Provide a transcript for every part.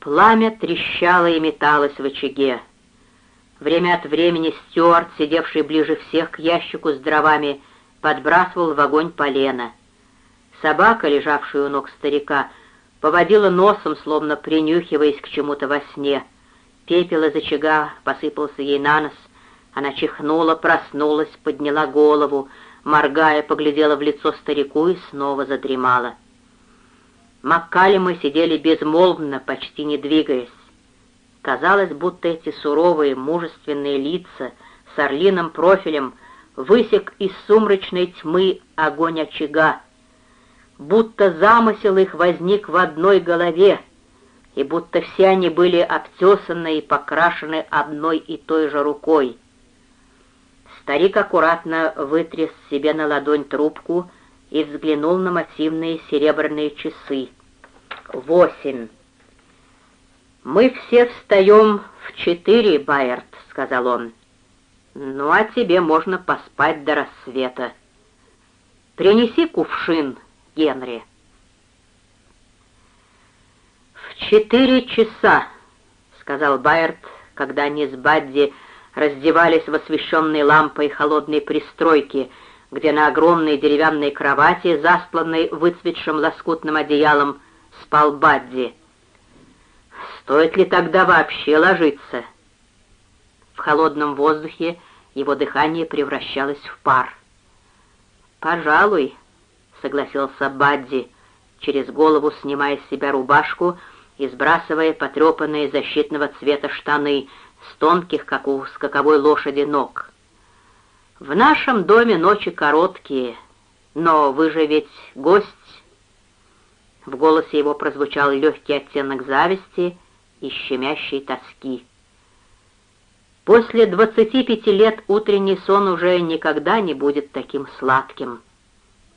Пламя трещало и металось в очаге. Время от времени Стюарт, сидевший ближе всех к ящику с дровами, подбрасывал в огонь полено. Собака, лежавшая у ног старика, поводила носом, словно принюхиваясь к чему-то во сне. Пепел из очага посыпался ей на нос. Она чихнула, проснулась, подняла голову, моргая, поглядела в лицо старику и снова задремала. Маккалимы сидели безмолвно, почти не двигаясь. Казалось, будто эти суровые, мужественные лица с орлиным профилем высек из сумрачной тьмы огонь очага, будто замысел их возник в одной голове, и будто все они были обтесаны и покрашены одной и той же рукой. Старик аккуратно вытряс себе на ладонь трубку и взглянул на массивные серебряные часы. Восемь. «Мы все встаем в четыре, Байерт», — сказал он. «Ну, а тебе можно поспать до рассвета. Принеси кувшин, Генри». «В четыре часа», — сказал Байерт, когда они с Бадди раздевались в освещенной лампой холодной пристройки, где на огромной деревянной кровати, застланной выцветшим лоскутным одеялом, спал Бадди. Стоит ли тогда вообще ложиться? В холодном воздухе его дыхание превращалось в пар. «Пожалуй», — согласился Бадди, через голову снимая с себя рубашку и сбрасывая потрепанные защитного цвета штаны с тонких, как у скаковой лошади, ног. «В нашем доме ночи короткие, но вы же ведь гость». В голосе его прозвучал легкий оттенок зависти — и щемящей тоски. После двадцати пяти лет утренний сон уже никогда не будет таким сладким.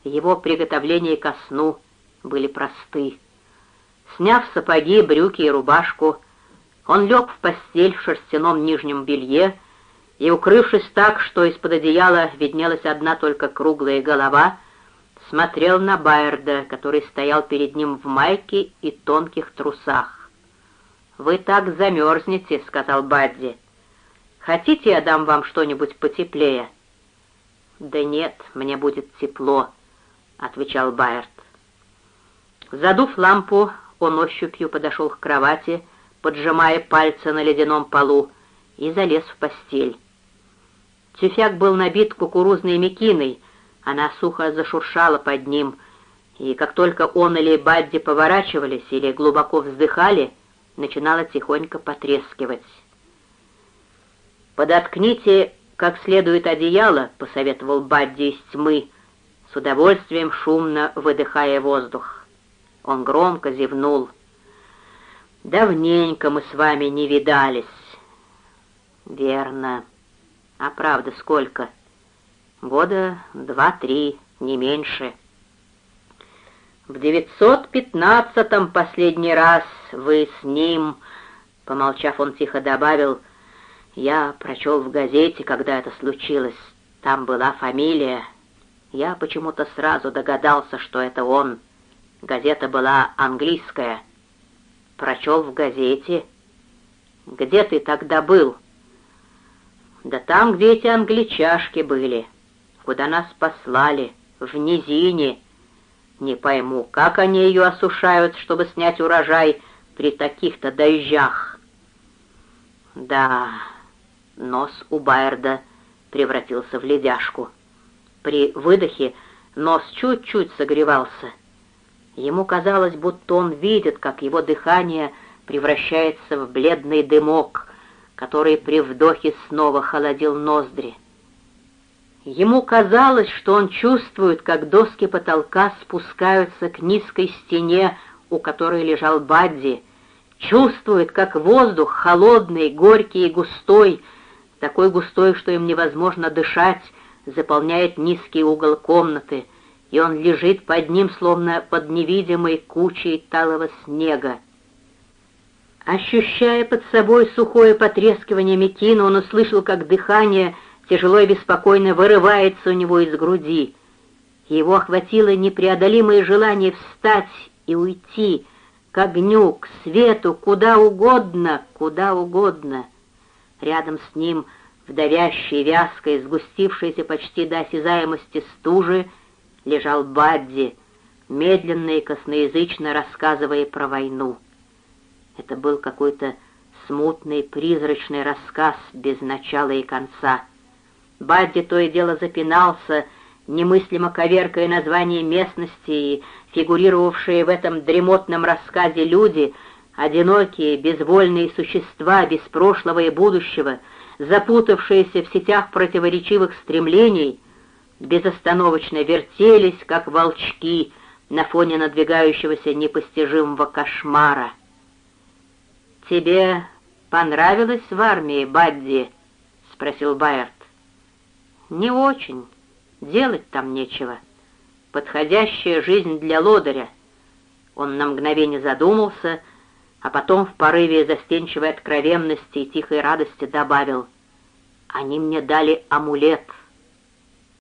Его приготовления ко сну были просты. Сняв сапоги, брюки и рубашку, он лег в постель в шерстяном нижнем белье и, укрывшись так, что из-под одеяла виднелась одна только круглая голова, смотрел на Байерда, который стоял перед ним в майке и тонких трусах. «Вы так замерзнете», — сказал Бадди. «Хотите, я дам вам что-нибудь потеплее?» «Да нет, мне будет тепло», — отвечал Байерт. Задув лампу, он ощупью подошел к кровати, поджимая пальцы на ледяном полу, и залез в постель. Тюфяк был набит кукурузной мекиной, она сухо зашуршала под ним, и как только он или Бадди поворачивались или глубоко вздыхали, начинала тихонько потрескивать. «Подоткните как следует одеяло», — посоветовал Бадди из тьмы, с удовольствием шумно выдыхая воздух. Он громко зевнул. «Давненько мы с вами не видались». «Верно. А правда сколько?» «Года два-три, не меньше». В девятьсот пятнадцатом последний раз вы с ним...» Помолчав, он тихо добавил, «Я прочел в газете, когда это случилось. Там была фамилия. Я почему-то сразу догадался, что это он. Газета была английская. Прочел в газете. Где ты тогда был?» «Да там, где эти англичашки были, куда нас послали, в низине». Не пойму, как они ее осушают, чтобы снять урожай при таких-то дождях. Да, нос у Байерда превратился в ледяшку. При выдохе нос чуть-чуть согревался. Ему казалось, будто он видит, как его дыхание превращается в бледный дымок, который при вдохе снова холодил ноздри. Ему казалось, что он чувствует, как доски потолка спускаются к низкой стене, у которой лежал Бадди, чувствует, как воздух холодный, горький и густой, такой густой, что им невозможно дышать, заполняет низкий угол комнаты, и он лежит под ним, словно под невидимой кучей талого снега. Ощущая под собой сухое потрескивание Микина, он услышал, как дыхание — тяжело и беспокойно вырывается у него из груди. Его охватило непреодолимое желание встать и уйти, к огню, к свету, куда угодно, куда угодно. Рядом с ним, в вязкой, сгустившейся почти до осязаемости стужи, лежал Бадди, медленно и косноязычно рассказывая про войну. Это был какой-то смутный, призрачный рассказ без начала и конца. Бадди то и дело запинался, немыслимо коверкая название местности и фигурировавшие в этом дремотном рассказе люди, одинокие, безвольные существа без прошлого и будущего, запутавшиеся в сетях противоречивых стремлений, безостановочно вертелись, как волчки, на фоне надвигающегося непостижимого кошмара. «Тебе понравилось в армии, Бадди?» — спросил Байерт. «Не очень. Делать там нечего. Подходящая жизнь для лодыря». Он на мгновение задумался, а потом в порыве застенчивой откровенности и тихой радости добавил, «Они мне дали амулет».